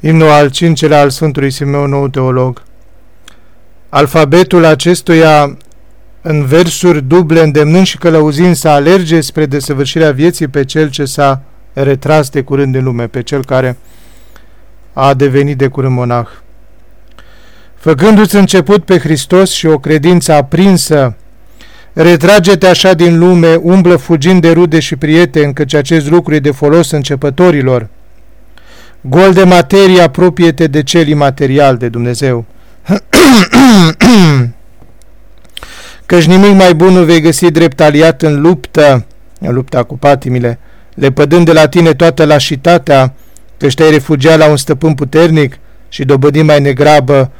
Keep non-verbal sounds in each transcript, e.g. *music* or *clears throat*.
Imnul al cincelea al Sfântului Simeon, nou teolog. Alfabetul acestuia în versuri duble, îndemnând și călăuzind să alerge spre desăvârșirea vieții pe cel ce s-a retras de curând din lume, pe cel care a devenit de curând monah. Făcându-ți început pe Hristos și o credință aprinsă, retrage-te așa din lume, umblă fugind de rude și prieteni, căci acest lucru e de folos începătorilor. Gol de materie, apropie-te de cel imaterial de Dumnezeu. *clears throat* Căci nimic mai bun nu vei găsi drept aliat în luptă, în lupta cu patimile, lepădând de la tine toată lașitatea, căci te-ai refugiat la un stăpân puternic și dobădi mai negrabă,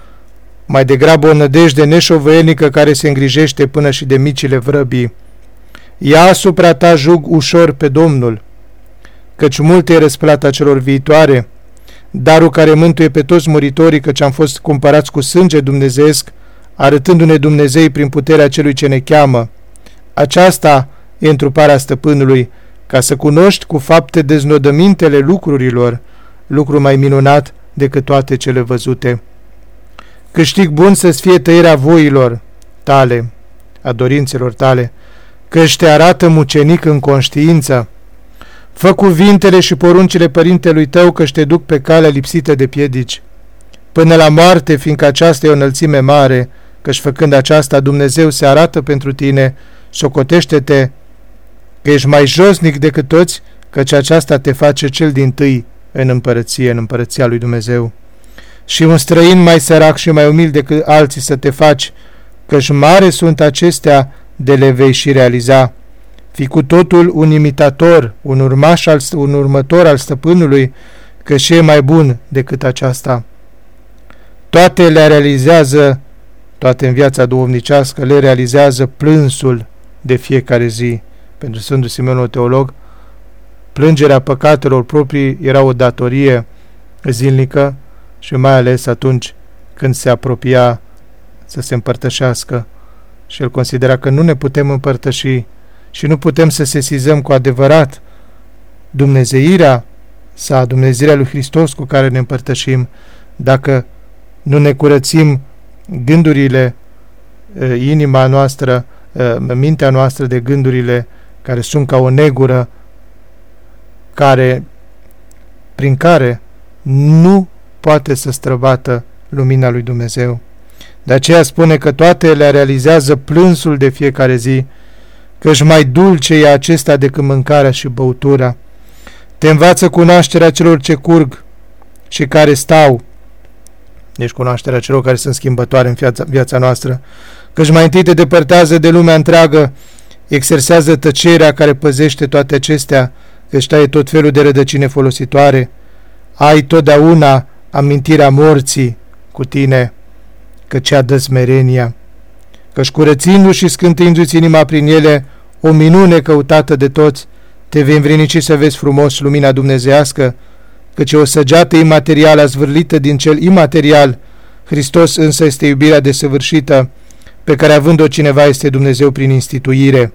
mai degrabă o nădejde neșovăielnică care se îngrijește până și de micile vrăbii. Ia asupra ta jug ușor pe Domnul, căci multe e răsplata celor viitoare, darul care mântuie pe toți muritorii, căci am fost cumpărați cu sânge dumnezeesc, arătându-ne Dumnezei prin puterea celui ce ne cheamă. Aceasta e întruparea stăpânului, ca să cunoști cu fapte deznodămintele lucrurilor, lucru mai minunat decât toate cele văzute. Câștig bun să-ți fie tăierea voilor tale, a dorințelor tale, că te arată mucenic în conștiință. Fă cuvintele și poruncile părintelui tău că te duc pe calea lipsită de piedici. Până la moarte, fiindcă aceasta e o înălțime mare, căci făcând aceasta Dumnezeu se arată pentru tine, socotește-te că ești mai josnic decât toți, căci aceasta te face cel din tâi în împărăție, în împărăția lui Dumnezeu. Și un străin mai sărac și mai umil decât alții să te faci, căci mare sunt acestea de le vei și realiza. Fi cu totul un imitator, un urmaș, al, un următor al stăpânului, că și e mai bun decât aceasta. Toate le realizează, toate în viața duhovnicească, le realizează plânsul de fiecare zi. Pentru Sfântul Simeon, teolog, plângerea păcatelor proprii era o datorie zilnică și mai ales atunci când se apropia să se împărtășească și el considera că nu ne putem împărtăși și nu putem să sesizăm cu adevărat Dumnezeirea sa, Dumnezeirea lui Hristos cu care ne împărtășim, dacă nu ne curățim gândurile, inima noastră, mintea noastră de gândurile care sunt ca o negură, care, prin care nu poate să străbată lumina lui Dumnezeu. De aceea spune că toate le realizează plânsul de fiecare zi, căci mai dulce e acesta decât mâncarea și băutura. Te învață cunoașterea celor ce curg și care stau, deci cunoașterea celor care sunt schimbătoare în viața, viața noastră, căci mai întâi te depărtează de lumea întreagă, exersează tăcerea care păzește toate acestea, căci taie tot felul de rădăcine folositoare, ai totdeauna amintirea morții cu tine, că cea dă smerenia, căci curățindu și scântându-ți inima prin ele, o minune căutată de toți, te vei învrenici să vezi frumos lumina dumnezească, căci o săgeată imaterială zvârlită din cel imaterial, Hristos însă este iubirea desăvârșită, pe care având-o cineva este Dumnezeu prin instituire,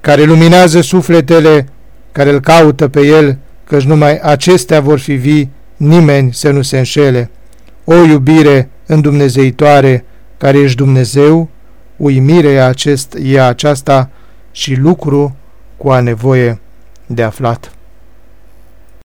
care luminează sufletele care îl caută pe el, căci numai acestea vor fi vii, nimeni să nu se înșele. O iubire îndumnezeitoare, care ești Dumnezeu, uimire e, acest, e aceasta și lucru cu a nevoie de aflat.